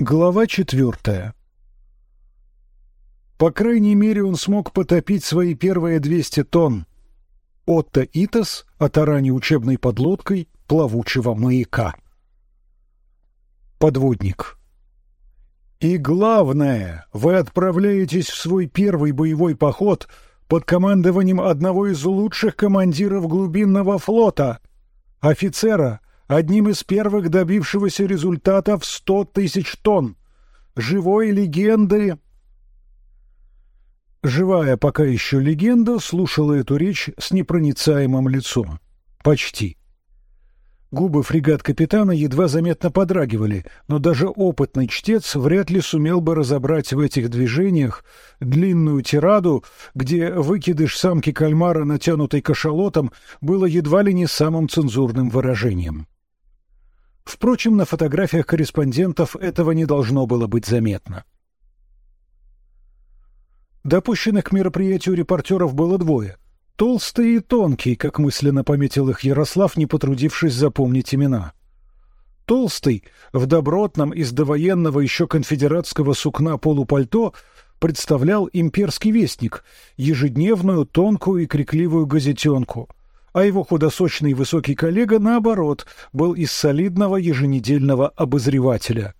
Глава четвертая. По крайней мере, он смог потопить свои первые двести тонн. Отто Итас о таране учебной подлодкой плавучего маяка. Подводник. И главное, вы отправляетесь в свой первый боевой поход под командованием одного из лучших командиров глубинного флота, офицера, одним из первых добившегося результата в сто тысяч тонн, живой легенды. Живая пока еще легенда слушала эту речь с непроницаемым лицом. Почти. Губы фрегат-капитана едва заметно подрагивали, но даже опытный чтец вряд ли сумел бы разобрать в этих движениях длинную тираду, где выкидыш самки кальмара, натянутой кашалотом, было едва ли не самым цензурным выражением. Впрочем, на фотографиях корреспондентов этого не должно было быть заметно. Допущенных к мероприятию репортеров было двое. Толстый и тонкий, как мысленно пометил их Ярослав, не потрудившись запомнить имена. Толстый, в добротном из довоенного еще конфедератского сукна полупальто, представлял имперский вестник, ежедневную тонкую и крикливую газетенку — а его худосочный высокий коллега, наоборот, был из солидного еженедельного обозревателя.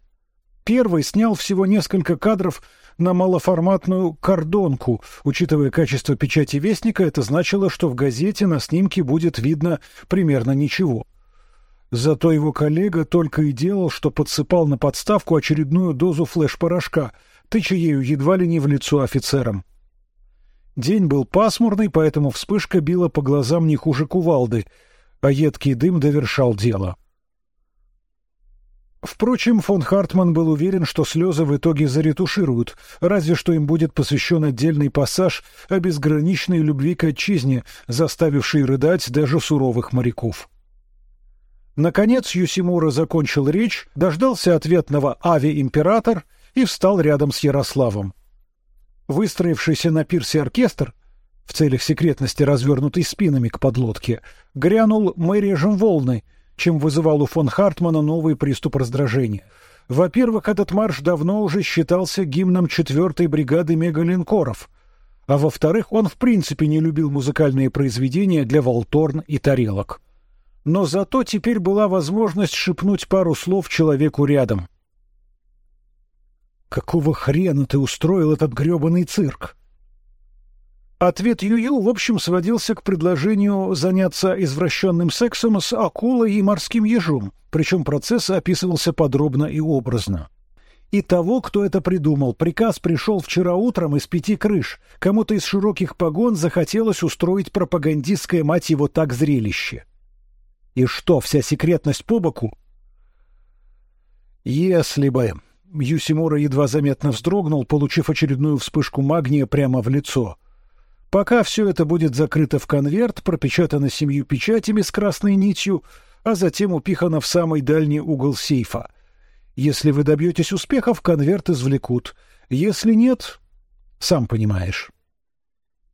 Первый снял всего несколько кадров на малоформатную кордонку. Учитывая качество печати Вестника, это значило, что в газете на снимке будет видно примерно ничего. Зато его коллега только и делал, что подсыпал на подставку очередную дозу флеш-порошка, тыча ею едва ли не в лицо офицерам. День был пасмурный, поэтому вспышка била по глазам не хуже кувалды, а едкий дым довершал дело. Впрочем, фон Хартман был уверен, что слезы в итоге заретушируют, разве что им будет посвящен отдельный пассаж о безграничной любви к отчизне, заставившей рыдать даже суровых моряков. Наконец Юсимура закончил речь, дождался ответного «Ави-император» и встал рядом с Ярославом. Выстроившийся на пирсе оркестр, в целях секретности развернутый спинами к подлодке, грянул мы режем волны, чем вызывал у фон Хартмана новый приступ раздражения. Во-первых, этот марш давно уже считался гимном четвертой бригады мегалинкоров, а во-вторых, он в принципе не любил музыкальные произведения для волторн и тарелок. Но зато теперь была возможность шепнуть пару слов человеку рядом. Какого хрена ты устроил этот грёбаный цирк? Ответ Юю в общем сводился к предложению заняться извращенным сексом с акулой и морским ежом, причем процесс описывался подробно и образно. И того, кто это придумал, приказ пришел вчера утром из пяти крыш. Кому-то из широких погон захотелось устроить пропагандистское мать его так зрелище. И что, вся секретность по боку? Если бы Юсимура едва заметно вздрогнул, получив очередную вспышку магния прямо в лицо. Пока все это будет закрыто в конверт, пропечатано семью печатями с красной нитью, а затем упихано в самый дальний угол сейфа. Если вы добьетесь успехов, конверт извлекут. Если нет, сам понимаешь.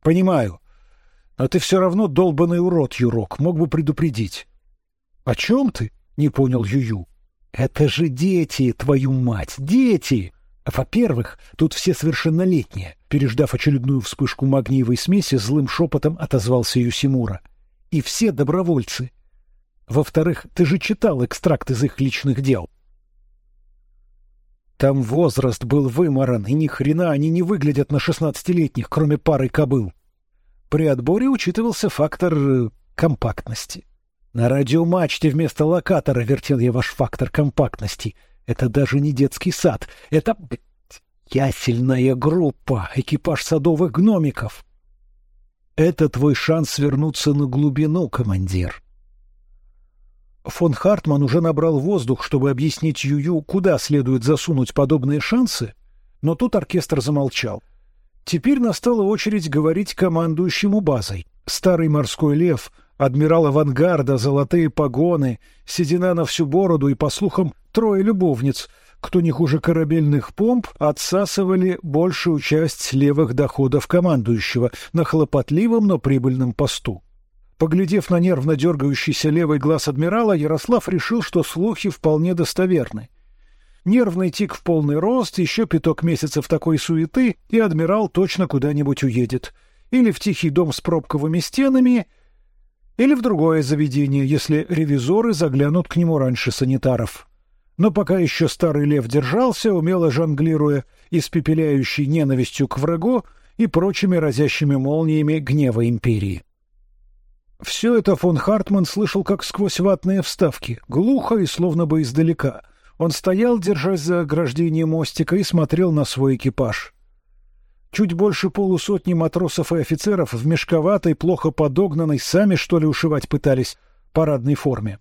Понимаю. А ты все равно долбанный урод, Юрок, мог бы предупредить. О чем ты? Не понял Юю. Это же дети, твою мать, дети! Во-первых, тут все совершеннолетние. Переждав очередную вспышку магниевой смеси, злым шепотом отозвался Юсимура. И все добровольцы. Во-вторых, ты же читал экстракт из их личных дел. Там возраст был выморан, и ни хрена они не выглядят на шестнадцатилетних, кроме пары кобыл. При отборе учитывался фактор э, компактности. На радиомачте вместо локатора вертел я ваш фактор компактности. Это даже не детский сад. Это ясельная группа, экипаж садовых гномиков. Это твой шанс вернуться на глубину, командир. Фон Хартман уже набрал воздух, чтобы объяснить Юю, куда следует засунуть подобные шансы, но тут оркестр замолчал. Теперь настала очередь говорить командующему базой. Старый морской лев — адмирал авангарда, золотые погоны, седина на всю бороду и, по слухам, трое любовниц, кто не хуже корабельных помп, отсасывали большую часть левых доходов командующего на хлопотливом, но прибыльном посту. Поглядев на нервно дергающийся левый глаз адмирала, Ярослав решил, что слухи вполне достоверны. Нервный тик в полный рост, еще пяток месяцев такой суеты, и адмирал точно куда-нибудь уедет. Или в тихий дом с пробковыми стенами, или в другое заведение, если ревизоры заглянут к нему раньше санитаров. Но пока еще старый лев держался, умело жонглируя испепеляющей ненавистью к врагу и прочими разящими молниями гнева империи. Все это фон Хартман слышал как сквозь ватные вставки, глухо и словно бы издалека. Он стоял, держась за ограждение мостика, и смотрел на свой экипаж. Чуть больше полусотни матросов и офицеров в мешковатой, плохо подогнанной, сами что ли ушивать пытались, парадной форме.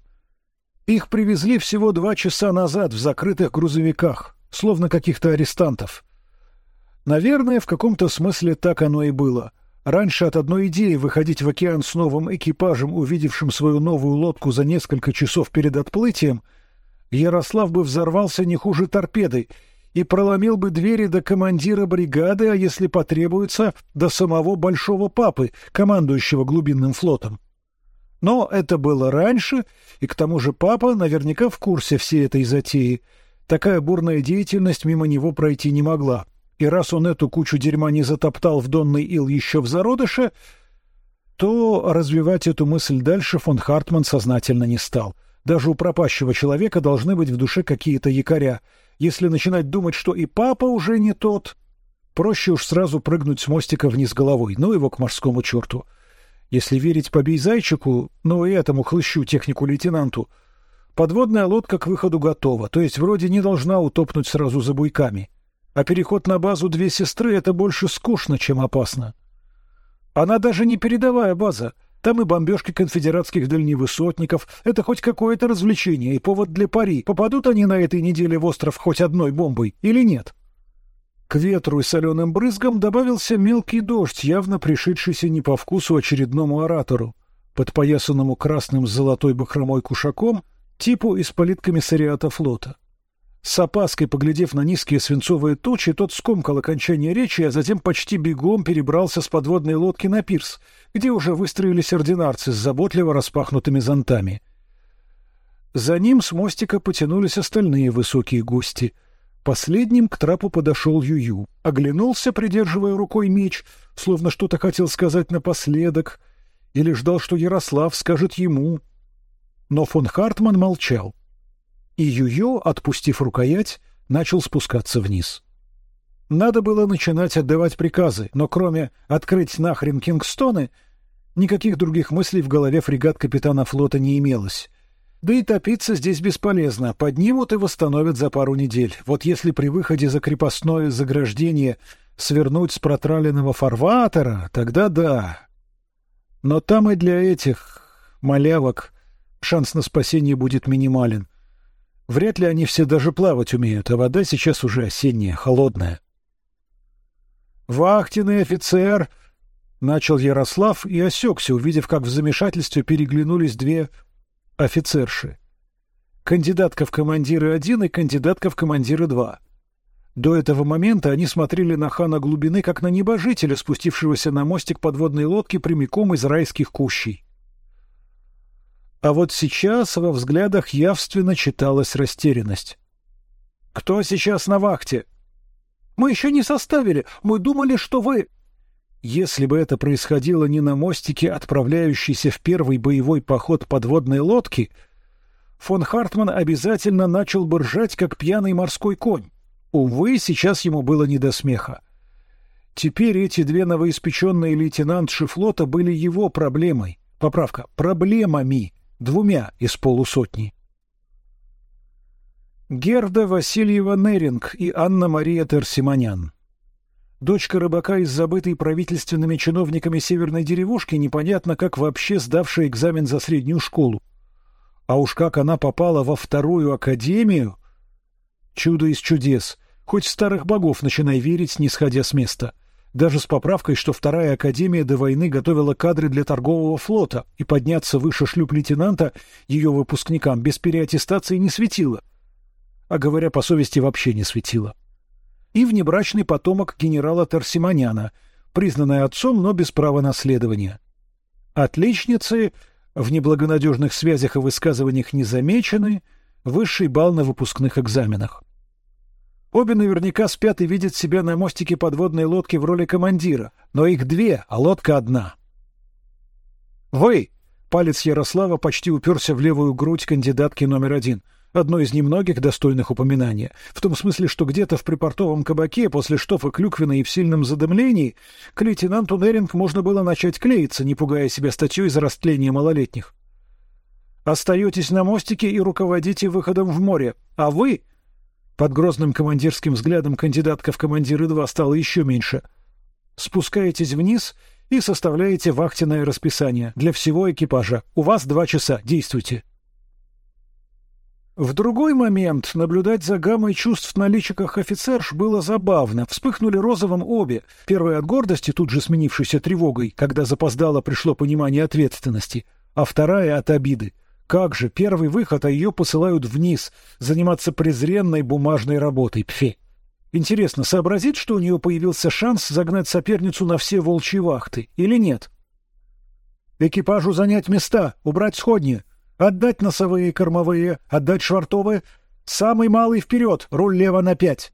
Их привезли всего два часа назад в закрытых грузовиках, словно каких-то арестантов. Наверное, в каком-то смысле так оно и было. Раньше от одной идеи выходить в океан с новым экипажем, увидевшим свою новую лодку за несколько часов перед отплытием, Ярослав бы взорвался не хуже торпедой и проломил бы двери до командира бригады, а если потребуется, до самого большого папы, командующего глубинным флотом. Но это было раньше, и к тому же папа наверняка в курсе всей этой затеи. Такая бурная деятельность мимо него пройти не могла. И раз он эту кучу дерьма не затоптал в донный ил еще в зародыше, то развивать эту мысль дальше фон Хартман сознательно не стал. Даже у пропащего человека должны быть в душе какие-то якоря — если начинать думать, что и папа уже не тот, проще уж сразу прыгнуть с мостика вниз головой, ну его к морскому черту. Если верить побей зайчику, ну и этому хлыщу технику-лейтенанту, подводная лодка к выходу готова, то есть вроде не должна утопнуть сразу за буйками. А переход на базу «Две сестры» — это больше скучно, чем опасно. Она даже не передовая база — там и бомбежки конфедератских дальневысотников — это хоть какое-то развлечение и повод для пари. Попадут они на этой неделе в остров хоть одной бомбой или нет? К ветру и соленым брызгам добавился мелкий дождь, явно пришедшийся не по вкусу очередному оратору, подпоясанному красным с золотой бахромой кушаком, типу из политкомиссариата флота. С опаской поглядев на низкие свинцовые тучи, тот скомкал окончание речи, а затем почти бегом перебрался с подводной лодки на пирс, где уже выстроились ординарцы с заботливо распахнутыми зонтами. За ним с мостика потянулись остальные высокие гости. Последним к трапу подошел Юю, оглянулся, придерживая рукой меч, словно что-то хотел сказать напоследок, или ждал, что Ярослав скажет ему. Но фон Хартман молчал и Юйо, отпустив рукоять, начал спускаться вниз. Надо было начинать отдавать приказы, но кроме «открыть нахрен Кингстоны» никаких других мыслей в голове фрегат капитана флота не имелось. Да и топиться здесь бесполезно, поднимут и восстановят за пару недель. Вот если при выходе за крепостное заграждение свернуть с протраленного фарватера, тогда да. Но там и для этих малявок шанс на спасение будет минимален. Вряд ли они все даже плавать умеют, а вода сейчас уже осенняя, холодная. «Вахтенный офицер!» — начал Ярослав и осекся, увидев, как в замешательстве переглянулись две офицерши. Кандидатка в командиры один и кандидатка в командиры два. До этого момента они смотрели на хана глубины, как на небожителя, спустившегося на мостик подводной лодки прямиком из райских кущей. А вот сейчас во взглядах явственно читалась растерянность. «Кто сейчас на вахте?» «Мы еще не составили. Мы думали, что вы...» Если бы это происходило не на мостике, отправляющейся в первый боевой поход подводной лодки, фон Хартман обязательно начал бы ржать, как пьяный морской конь. Увы, сейчас ему было не до смеха. Теперь эти две новоиспеченные лейтенантши флота были его проблемой. Поправка — проблемами двумя из полусотни. Герда Васильева Неринг и Анна-Мария Терсимонян. Дочка рыбака из забытой правительственными чиновниками северной деревушки, непонятно как вообще сдавшая экзамен за среднюю школу. А уж как она попала во вторую академию... Чудо из чудес. Хоть старых богов начинай верить, не сходя с места. — даже с поправкой, что вторая академия до войны готовила кадры для торгового флота, и подняться выше шлюп-лейтенанта ее выпускникам без переаттестации не светило. А говоря по совести, вообще не светило. И внебрачный потомок генерала Тарсимоняна, признанный отцом, но без права наследования. Отличницы в неблагонадежных связях и высказываниях не замечены, высший балл на выпускных экзаменах. Обе наверняка спят и видят себя на мостике подводной лодки в роли командира, но их две, а лодка одна. Вы, палец Ярослава почти уперся в левую грудь кандидатки номер один, одной из немногих достойных упоминания, в том смысле, что где-то в припортовом кабаке после штофа клюквина и в сильном задымлении к лейтенанту Неринг можно было начать клеиться, не пугая себя статьей за растление малолетних. Остаетесь на мостике и руководите выходом в море, а вы под грозным командирским взглядом кандидатка в командиры два стало еще меньше. Спускаетесь вниз и составляете вахтенное расписание для всего экипажа. У вас два часа. Действуйте. В другой момент наблюдать за гаммой чувств на личиках офицерш было забавно. Вспыхнули розовым обе. Первая от гордости, тут же сменившейся тревогой, когда запоздало пришло понимание ответственности, а вторая от обиды. Как же первый выход, а ее посылают вниз заниматься презренной бумажной работой. Пфе. Интересно, сообразит, что у нее появился шанс загнать соперницу на все волчьи вахты или нет? Экипажу занять места, убрать сходни, отдать носовые и кормовые, отдать швартовые. Самый малый вперед, руль лево на пять.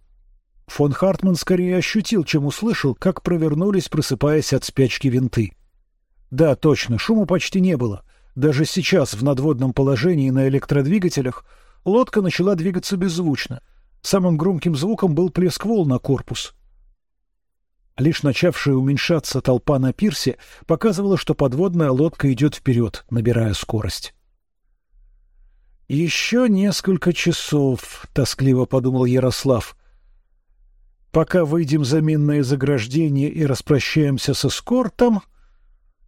Фон Хартман скорее ощутил, чем услышал, как провернулись, просыпаясь от спячки винты. Да, точно, шума почти не было. Даже сейчас в надводном положении на электродвигателях лодка начала двигаться беззвучно. Самым громким звуком был плеск волн на корпус. Лишь начавшая уменьшаться толпа на пирсе показывала, что подводная лодка идет вперед, набирая скорость. Еще несколько часов, тоскливо подумал Ярослав. Пока выйдем за минное заграждение и распрощаемся с эскортом,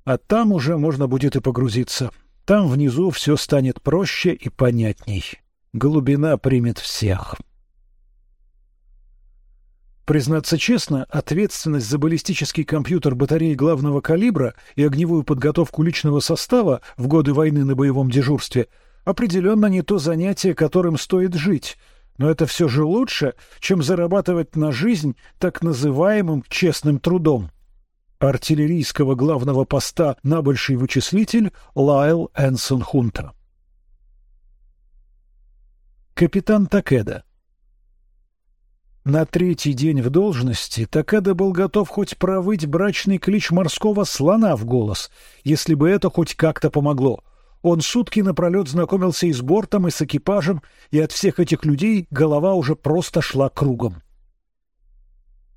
а там уже можно будет и погрузиться. Там внизу все станет проще и понятней. Глубина примет всех. Признаться честно, ответственность за баллистический компьютер батареи главного калибра и огневую подготовку личного состава в годы войны на боевом дежурстве определенно не то занятие, которым стоит жить, но это все же лучше, чем зарабатывать на жизнь так называемым честным трудом артиллерийского главного поста на большой вычислитель Лайл Энсон Хунта. Капитан Такеда на третий день в должности Такеда был готов хоть провыть брачный клич морского слона в голос, если бы это хоть как-то помогло. Он сутки напролет знакомился и с бортом, и с экипажем, и от всех этих людей голова уже просто шла кругом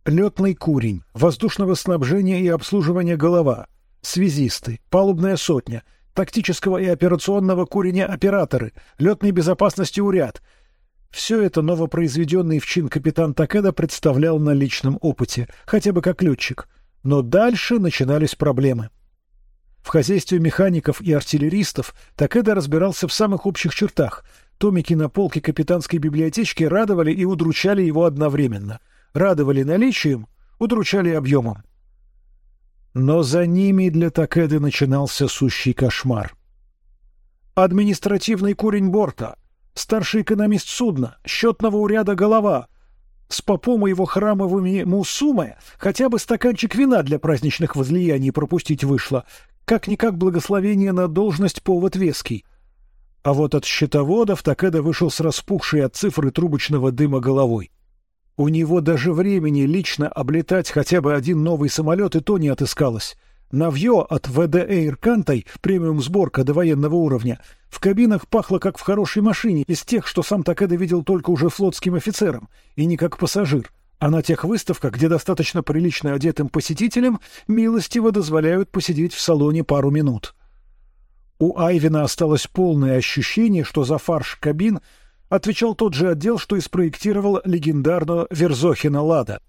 летный курень, воздушного снабжения и обслуживания голова, связисты, палубная сотня, тактического и операционного курения операторы, летной безопасности уряд. Все это новопроизведенный в чин капитан Такеда представлял на личном опыте, хотя бы как летчик. Но дальше начинались проблемы. В хозяйстве механиков и артиллеристов Такеда разбирался в самых общих чертах. Томики на полке капитанской библиотечки радовали и удручали его одновременно — радовали наличием, удручали объемом. Но за ними для Такеды начинался сущий кошмар. Административный курень борта, старший экономист судна, счетного уряда голова, с попом и его храмовыми мусумы хотя бы стаканчик вина для праздничных возлияний пропустить вышло, как-никак благословение на должность повод веский. А вот от счетоводов Такеда вышел с распухшей от цифры трубочного дыма головой. У него даже времени лично облетать хотя бы один новый самолет и то не отыскалось. Навье от ВД Эйр Кантой, премиум сборка до военного уровня, в кабинах пахло как в хорошей машине, из тех, что сам Такеда видел только уже флотским офицером, и не как пассажир. А на тех выставках, где достаточно прилично одетым посетителям милостиво дозволяют посидеть в салоне пару минут. У Айвина осталось полное ощущение, что за фарш кабин отвечал тот же отдел, что и спроектировал легендарного Верзохина Лада.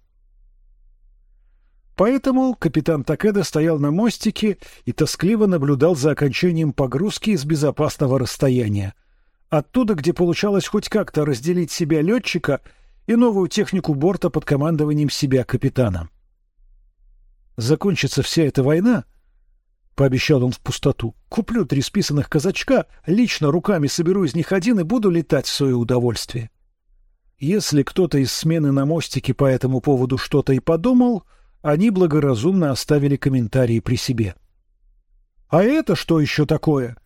Поэтому капитан Такеда стоял на мостике и тоскливо наблюдал за окончанием погрузки с безопасного расстояния. Оттуда, где получалось хоть как-то разделить себя летчика и новую технику борта под командованием себя капитана. Закончится вся эта война — пообещал он в пустоту. Куплю три списанных казачка, лично руками соберу из них один и буду летать в свое удовольствие. Если кто-то из смены на мостике по этому поводу что-то и подумал, они благоразумно оставили комментарии при себе. А это что еще такое?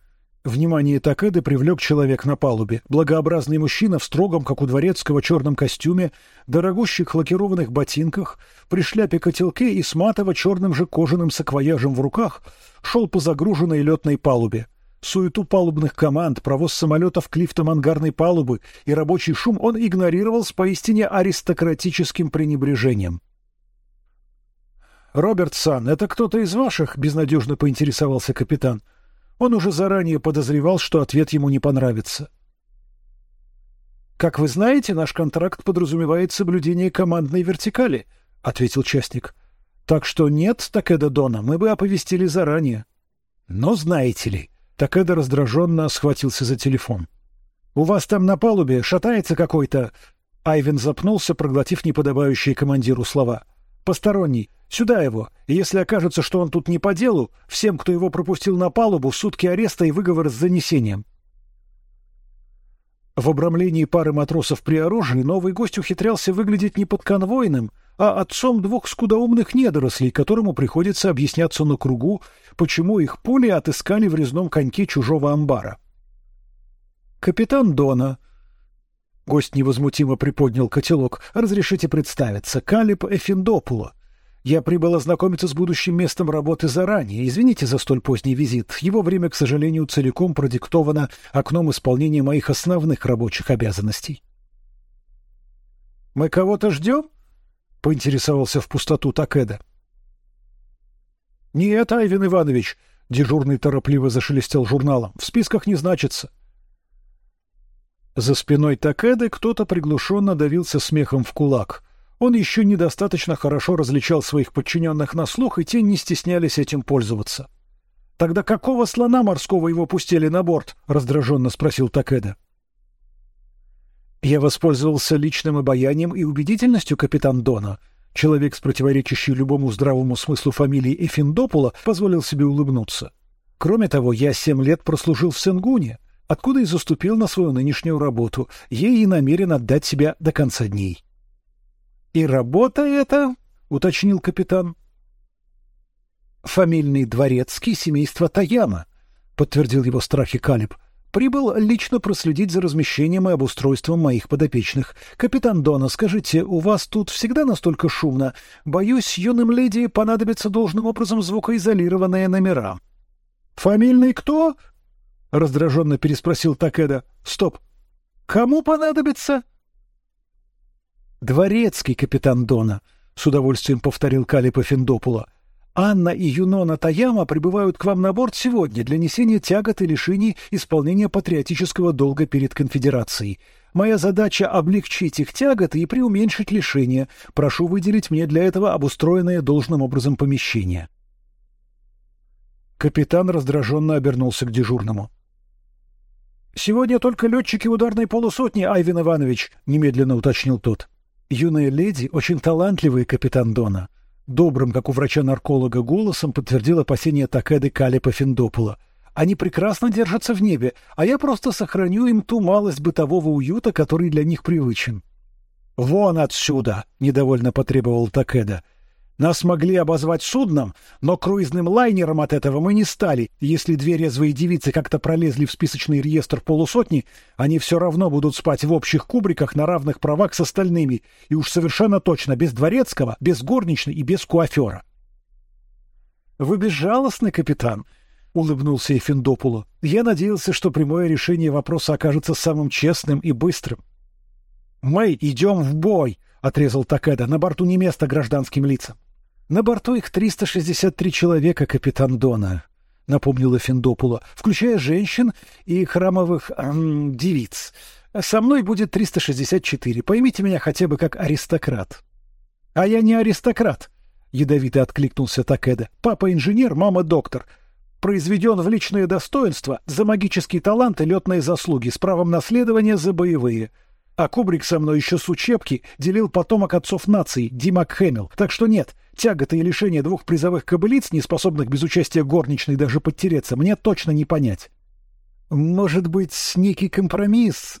Внимание Такеды привлек человек на палубе. Благообразный мужчина в строгом, как у дворецкого, черном костюме, дорогущих лакированных ботинках, при шляпе-котелке и с матово-черным же кожаным саквояжем в руках шел по загруженной летной палубе. Суету палубных команд, провоз самолетов к лифтам ангарной палубы и рабочий шум он игнорировал с поистине аристократическим пренебрежением. «Роберт Сан, это кто-то из ваших?» — безнадежно поинтересовался капитан. — он уже заранее подозревал, что ответ ему не понравится. Как вы знаете, наш контракт подразумевает соблюдение командной вертикали, ответил частник. Так что нет, Такеда Дона, мы бы оповестили заранее. Но знаете ли, Такеда раздраженно схватился за телефон. У вас там на палубе шатается какой-то. Айвен запнулся, проглотив неподобающие командиру слова. Посторонний. Сюда его. И если окажется, что он тут не по делу, всем, кто его пропустил на палубу, сутки ареста и выговор с занесением. В обрамлении пары матросов при оружии новый гость ухитрялся выглядеть не подконвойным, а отцом двух скудоумных недорослей, которому приходится объясняться на кругу, почему их пули отыскали в резном коньке чужого амбара. Капитан Дона. Гость невозмутимо приподнял котелок. Разрешите представиться, Калип Эфиндопула. Я прибыл ознакомиться с будущим местом работы заранее. Извините за столь поздний визит. Его время, к сожалению, целиком продиктовано окном исполнения моих основных рабочих обязанностей. Мы кого-то ждем? поинтересовался в пустоту Такеда. Нет, Айвен Иванович, дежурный торопливо зашелестел журналом. В списках не значится. За спиной Такеды кто-то приглушенно давился смехом в кулак. Он еще недостаточно хорошо различал своих подчиненных на слух, и те не стеснялись этим пользоваться. Тогда какого слона морского его пустили на борт? раздраженно спросил Такеда. Я воспользовался личным обаянием и убедительностью капитан Дона. Человек с противоречащей любому здравому смыслу фамилии Эфиндопула позволил себе улыбнуться. Кроме того, я семь лет прослужил в Сенгуне, откуда и заступил на свою нынешнюю работу. Ей и намерен отдать себя до конца дней. И работа эта, уточнил капитан. Фамильный дворецкий семейства Таяма, подтвердил его страхи Калиб. Прибыл лично проследить за размещением и обустройством моих подопечных. Капитан Дона, скажите, у вас тут всегда настолько шумно? Боюсь, юным леди понадобится должным образом звукоизолированные номера. Фамильный кто? раздраженно переспросил Такеда. Стоп. Кому понадобится? Дворецкий капитан Дона, с удовольствием повторил Калипа Финдопула. Анна и Юнона Таяма прибывают к вам на борт сегодня для несения тягот и лишений исполнения патриотического долга перед конфедерацией. Моя задача облегчить их тяготы и преуменьшить лишения. Прошу выделить мне для этого обустроенное должным образом помещение. Капитан раздраженно обернулся к дежурному. Сегодня только летчики ударной полусотни, Айвен Иванович, немедленно уточнил тот. Юная леди очень талантливый капитан Дона. Добрым, как у врача-нарколога, голосом подтвердил опасения Такеды Калипа Финдопула. Они прекрасно держатся в небе, а я просто сохраню им ту малость бытового уюта, который для них привычен. Вон отсюда, недовольно потребовал Такеда. Нас могли обозвать судном, но круизным лайнером от этого мы не стали. Если две резвые девицы как-то пролезли в списочный реестр полусотни, они все равно будут спать в общих кубриках на равных правах с остальными, и уж совершенно точно без дворецкого, без горничной и без куафера. Вы безжалостный капитан, улыбнулся Эфиндопуло. Я надеялся, что прямое решение вопроса окажется самым честным и быстрым. Мы идем в бой, отрезал Такеда. На борту не место гражданским лицам. На борту их 363 человека, капитан Дона, напомнила Финдопула, включая женщин и храмовых эм, девиц. Со мной будет 364. Поймите меня хотя бы как аристократ. А я не аристократ, ядовито откликнулся Такеда. Папа инженер, мама доктор. Произведен в личное достоинство за магический талант и летные заслуги с правом наследования за боевые. А Кубрик со мной еще с учебки делил потомок отцов нации, Димак Хэмилл. Так что нет, тяготы и лишения двух призовых кобылиц, не способных без участия горничной даже подтереться, мне точно не понять. Может быть, некий компромисс?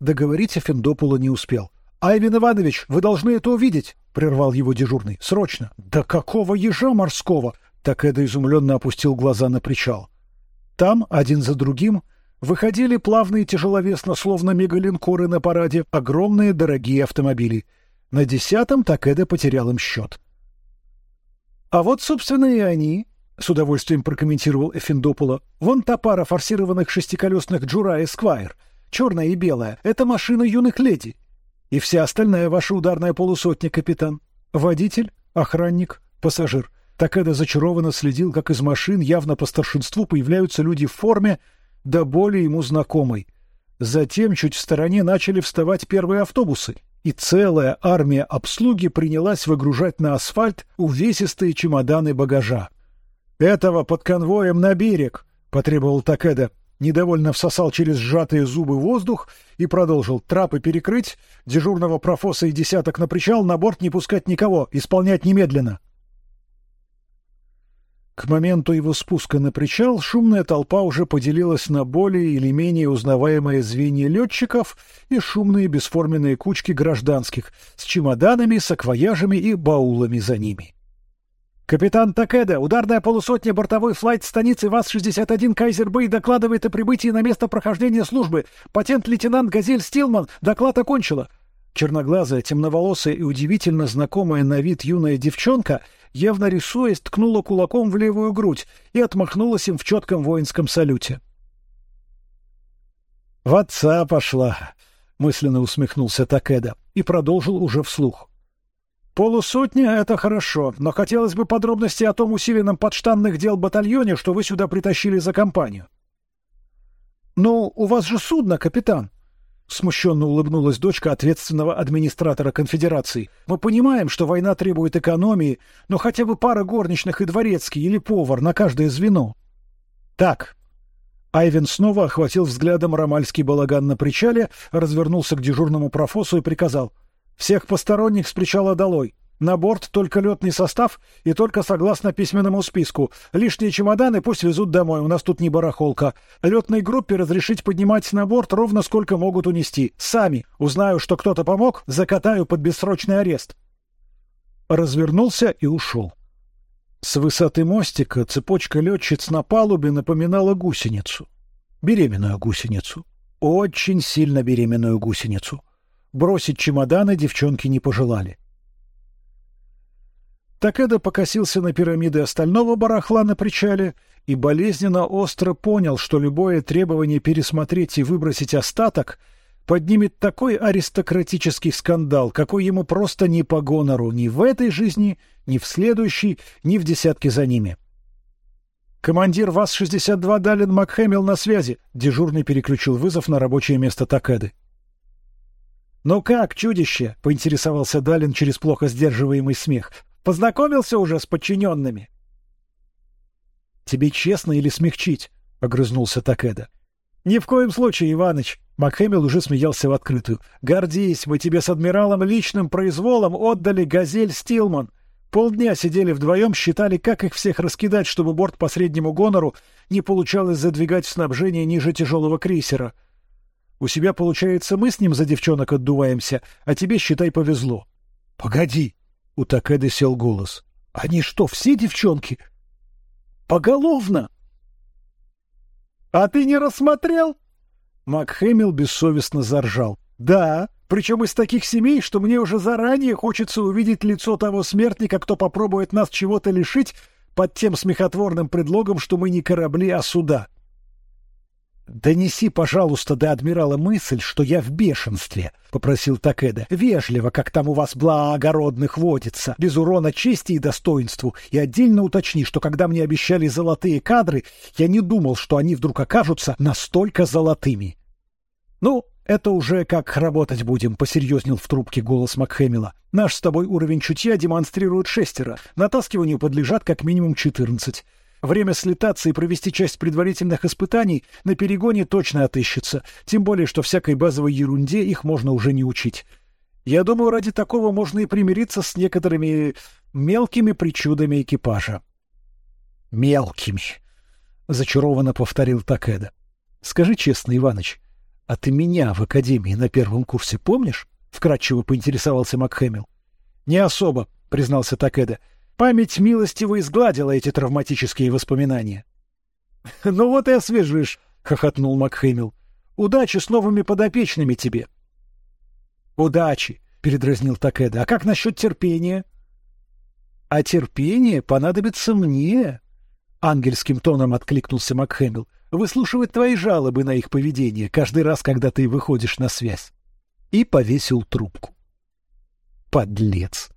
Договорить Финдопула не успел. Айвин Иванович, вы должны это увидеть, прервал его дежурный. Срочно. Да какого ежа морского? Так Эда изумленно опустил глаза на причал. Там, один за другим, выходили плавные тяжеловесно, словно мегалинкоры на параде, огромные дорогие автомобили. На десятом Такеда потерял им счет. А вот, собственно, и они, — с удовольствием прокомментировал Эфиндопола. «Вон та пара форсированных шестиколесных Джура Эсквайр, черная и белая, это машина юных леди. И вся остальная ваша ударная полусотня, капитан. Водитель, охранник, пассажир. Такеда зачарованно следил, как из машин явно по старшинству появляются люди в форме, да более ему знакомой. Затем чуть в стороне начали вставать первые автобусы, и целая армия обслуги принялась выгружать на асфальт увесистые чемоданы багажа. Этого под конвоем на берег, потребовал Такеда. Недовольно всосал через сжатые зубы воздух и продолжил: трапы перекрыть, дежурного профоса и десяток на причал, на борт не пускать никого, исполнять немедленно. К моменту его спуска на причал шумная толпа уже поделилась на более или менее узнаваемые звенья летчиков и шумные бесформенные кучки гражданских с чемоданами, саквояжами и баулами за ними. Капитан Такеда, ударная полусотня бортовой флайт станицы ВАЗ-61 Кайзер-Бэй докладывает о прибытии на место прохождения службы. Патент лейтенант Газель Стилман доклад окончила. Черноглазая, темноволосая и удивительно знакомая на вид юная девчонка, явно рисуясь, ткнула кулаком в левую грудь и отмахнулась им в четком воинском салюте. В отца пошла, мысленно усмехнулся Такеда и продолжил уже вслух. Полусотня — это хорошо, но хотелось бы подробностей о том усиленном подштанных дел батальоне, что вы сюда притащили за компанию. Ну, у вас же судно, капитан. Смущенно улыбнулась дочка ответственного администратора конфедерации. Мы понимаем, что война требует экономии, но хотя бы пара горничных и дворецкий или повар на каждое звено. Так. Айвен снова охватил взглядом ромальский балаган на причале, развернулся к дежурному профосу и приказал: всех посторонних с причала долой. На борт только летный состав и только согласно письменному списку. Лишние чемоданы пусть везут домой, у нас тут не барахолка. Летной группе разрешить поднимать на борт ровно сколько могут унести. Сами. Узнаю, что кто-то помог, закатаю под бессрочный арест. Развернулся и ушел. С высоты мостика цепочка летчиц на палубе напоминала гусеницу. Беременную гусеницу. Очень сильно беременную гусеницу. Бросить чемоданы девчонки не пожелали. Такеда покосился на пирамиды остального барахла на причале и болезненно остро понял, что любое требование пересмотреть и выбросить остаток поднимет такой аристократический скандал, какой ему просто не по гонору ни в этой жизни, ни в следующей, ни в десятке за ними. Командир ВАЗ-62 Далин Макхэмилл на связи. Дежурный переключил вызов на рабочее место Такеды. «Ну как, чудище?» — поинтересовался Далин через плохо сдерживаемый смех. «Познакомился уже с подчиненными?» «Тебе честно или смягчить?» — огрызнулся Такеда. «Ни в коем случае, Иваныч!» Макхэмилл уже смеялся в открытую. «Гордись, мы тебе с адмиралом личным произволом отдали «Газель Стилман». Полдня сидели вдвоем, считали, как их всех раскидать, чтобы борт по среднему гонору не получалось задвигать снабжение ниже тяжелого крейсера. У себя, получается, мы с ним за девчонок отдуваемся, а тебе, считай, повезло. — Погоди! — у Такеды сел голос. — Они что, все девчонки? — Поголовно! — А ты не рассмотрел? Макхэмилл бессовестно заржал. — Да, причем из таких семей, что мне уже заранее хочется увидеть лицо того смертника, кто попробует нас чего-то лишить под тем смехотворным предлогом, что мы не корабли, а суда. — Донеси, пожалуйста, до адмирала мысль, что я в бешенстве, попросил Такеда. Вежливо, как там у вас благородных водится, без урона чести и достоинству, и отдельно уточни, что когда мне обещали золотые кадры, я не думал, что они вдруг окажутся настолько золотыми. Ну, это уже как работать будем, посерьезнел в трубке голос Макхэмила. Наш с тобой уровень чутья демонстрирует шестеро, натаскиванию подлежат как минимум четырнадцать. Время слетаться и провести часть предварительных испытаний на перегоне точно отыщется, тем более, что всякой базовой ерунде их можно уже не учить. Я думаю, ради такого можно и примириться с некоторыми мелкими причудами экипажа. Мелкими, зачарованно повторил Такеда. Скажи честно, Иваныч, а ты меня в академии на первом курсе помнишь? вкратчиво поинтересовался Макхэмил. Не особо, признался Такеда. Память милостиво изгладила эти травматические воспоминания. Ну вот и освежишь, хохотнул Макхэмил. Удачи с новыми подопечными тебе. Удачи, передразнил Такеда. А как насчет терпения? А терпение понадобится мне. Ангельским тоном откликнулся Макхэмил. Выслушивать твои жалобы на их поведение каждый раз, когда ты выходишь на связь. И повесил трубку. Подлец.